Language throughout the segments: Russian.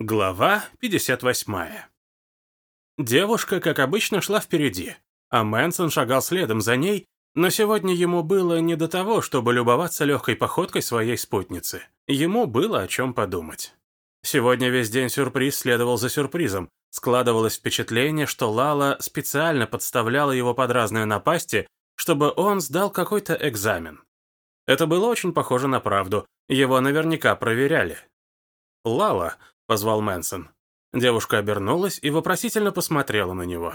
Глава 58. Девушка, как обычно, шла впереди, а Мэнсон шагал следом за ней, но сегодня ему было не до того, чтобы любоваться легкой походкой своей спутницы. Ему было о чем подумать. Сегодня весь день сюрприз следовал за сюрпризом. Складывалось впечатление, что Лала специально подставляла его под разные напасти, чтобы он сдал какой-то экзамен. Это было очень похоже на правду. Его наверняка проверяли. Лала — позвал Мэнсон. Девушка обернулась и вопросительно посмотрела на него.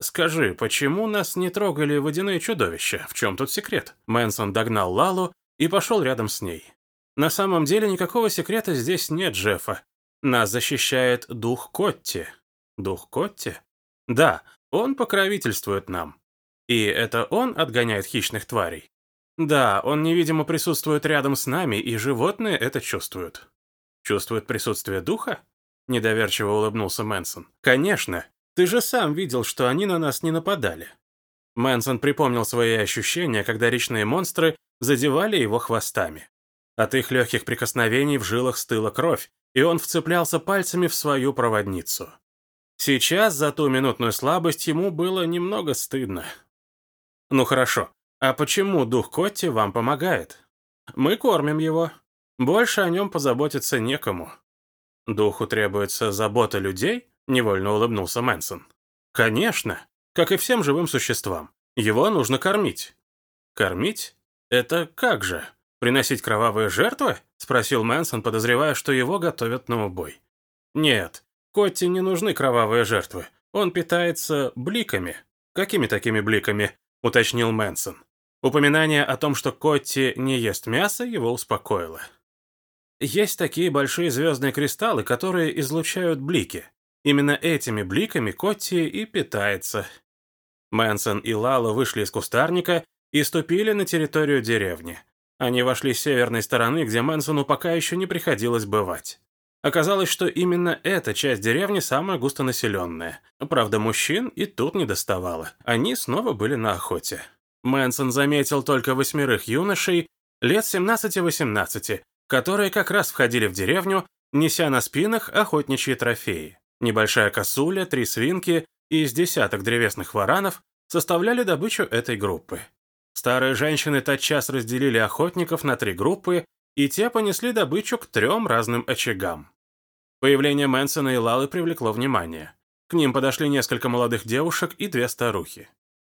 «Скажи, почему нас не трогали водяные чудовища? В чем тут секрет?» Мэнсон догнал Лалу и пошел рядом с ней. «На самом деле никакого секрета здесь нет, Джеффа. Нас защищает дух Котти». «Дух Котти?» «Да, он покровительствует нам. И это он отгоняет хищных тварей?» «Да, он невидимо присутствует рядом с нами, и животные это чувствуют». Чувствует присутствие духа? Недоверчиво улыбнулся Мэнсон. Конечно. Ты же сам видел, что они на нас не нападали. Мэнсон припомнил свои ощущения, когда речные монстры задевали его хвостами. От их легких прикосновений в жилах стыла кровь, и он вцеплялся пальцами в свою проводницу. Сейчас за ту минутную слабость ему было немного стыдно. «Ну хорошо, а почему дух Котти вам помогает? Мы кормим его, больше о нем позаботиться некому. Духу требуется забота людей? Невольно улыбнулся Мэнсон. Конечно, как и всем живым существам. Его нужно кормить. Кормить? Это как же? Приносить кровавые жертвы? Спросил Мэнсон, подозревая, что его готовят на убой. Нет, Котти не нужны кровавые жертвы. Он питается бликами. Какими такими бликами? Уточнил Мэнсон. Упоминание о том, что Котти не ест мясо, его успокоило. Есть такие большие звездные кристаллы, которые излучают блики. Именно этими бликами Котти и питается. Мэнсон и Лала вышли из кустарника и ступили на территорию деревни. Они вошли с северной стороны, где Мэнсону пока еще не приходилось бывать. Оказалось, что именно эта часть деревни самая густонаселенная. Правда, мужчин и тут не доставало. Они снова были на охоте. Мэнсон заметил только восьмерых юношей лет 17-18, которые как раз входили в деревню, неся на спинах охотничьи трофеи. Небольшая косуля, три свинки и из десяток древесных варанов составляли добычу этой группы. Старые женщины тотчас разделили охотников на три группы, и те понесли добычу к трем разным очагам. Появление Мэнсона и Лалы привлекло внимание. К ним подошли несколько молодых девушек и две старухи.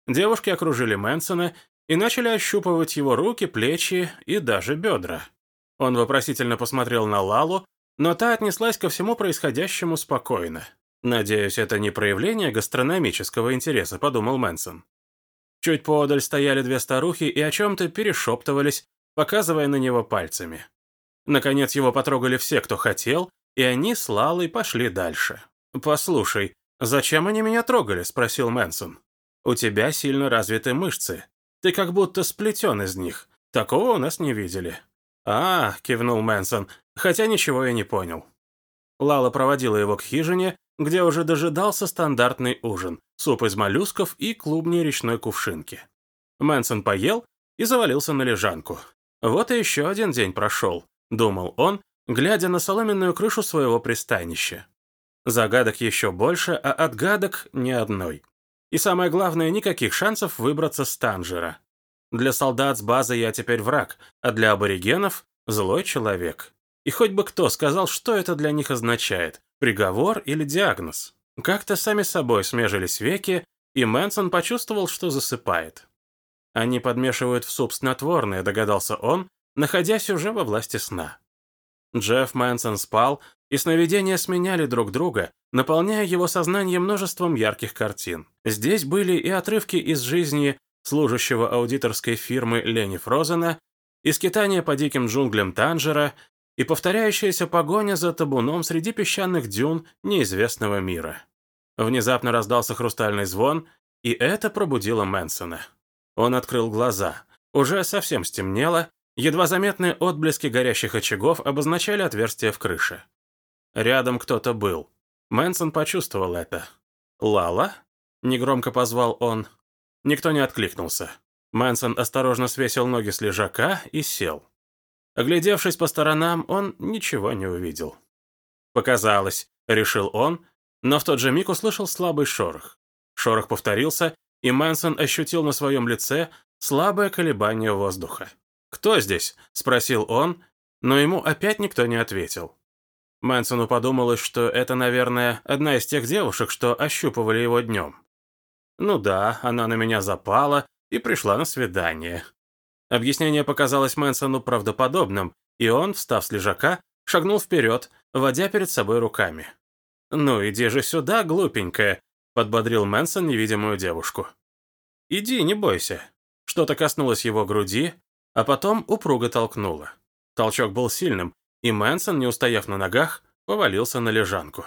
Девушки окружили Мэнсона и начали ощупывать его руки, плечи и даже бедра. Он вопросительно посмотрел на Лалу, но та отнеслась ко всему происходящему спокойно. «Надеюсь, это не проявление гастрономического интереса», — подумал Мэнсон. Чуть поодаль стояли две старухи и о чем-то перешептывались, показывая на него пальцами. Наконец его потрогали все, кто хотел, и они с Лалой пошли дальше. «Послушай, зачем они меня трогали?» — спросил Мэнсон. «У тебя сильно развиты мышцы. Ты как будто сплетен из них. Такого у нас не видели». «А», — кивнул Мэнсон, хотя ничего я не понял. Лала проводила его к хижине, где уже дожидался стандартный ужин, суп из моллюсков и клубни речной кувшинки. Мэнсон поел и завалился на лежанку. «Вот и еще один день прошел», — думал он, глядя на соломенную крышу своего пристанища. Загадок еще больше, а отгадок ни одной. И самое главное, никаких шансов выбраться с Танжера. Для солдат с базы я теперь враг, а для аборигенов – злой человек. И хоть бы кто сказал, что это для них означает – приговор или диагноз. Как-то сами собой смежились веки, и Мэнсон почувствовал, что засыпает. Они подмешивают в суп снотворное, догадался он, находясь уже во власти сна. Джефф Мэнсон спал, и сновидения сменяли друг друга, наполняя его сознание множеством ярких картин. Здесь были и отрывки из жизни служащего аудиторской фирмы Лени Фрозена, и скитание по диким джунглям Танжера, и повторяющаяся погоня за табуном среди песчаных дюн неизвестного мира. Внезапно раздался хрустальный звон, и это пробудило Мэнсона. Он открыл глаза. Уже совсем стемнело, едва заметные отблески горящих очагов обозначали отверстие в крыше. Рядом кто-то был. Мэнсон почувствовал это. «Лала?» — негромко позвал он. Никто не откликнулся. Мэнсон осторожно свесил ноги с лежака и сел. Оглядевшись по сторонам, он ничего не увидел. Показалось, решил он, но в тот же миг услышал слабый шорох. Шорох повторился, и Мэнсон ощутил на своем лице слабое колебание воздуха. «Кто здесь?» — спросил он, но ему опять никто не ответил. Мэнсону подумалось, что это, наверное, одна из тех девушек, что ощупывали его днем. Ну да, она на меня запала и пришла на свидание. Объяснение показалось Мэнсону правдоподобным, и он, встав с лежака, шагнул вперед, водя перед собой руками. «Ну, иди же сюда, глупенькая», — подбодрил Мэнсон невидимую девушку. «Иди, не бойся». Что-то коснулось его груди, а потом упруго толкнуло. Толчок был сильным, и Мэнсон, не устояв на ногах, повалился на лежанку.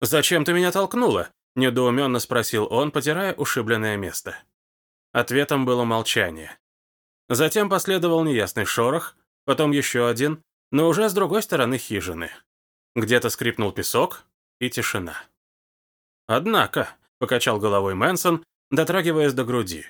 «Зачем ты меня толкнула?» — недоуменно спросил он, потирая ушибленное место. Ответом было молчание. Затем последовал неясный шорох, потом еще один, но уже с другой стороны хижины. Где-то скрипнул песок и тишина. «Однако», — покачал головой Мэнсон, дотрагиваясь до груди.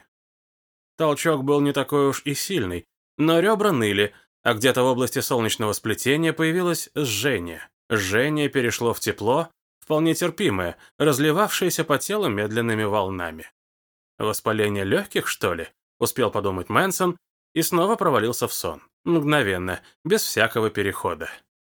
Толчок был не такой уж и сильный, но ребра ныли, а где-то в области солнечного сплетения появилось жжение. Жжение перешло в тепло, вполне терпимое, разливавшееся по телу медленными волнами. «Воспаление легких, что ли?» — успел подумать Мэнсон и снова провалился в сон. Мгновенно, без всякого перехода.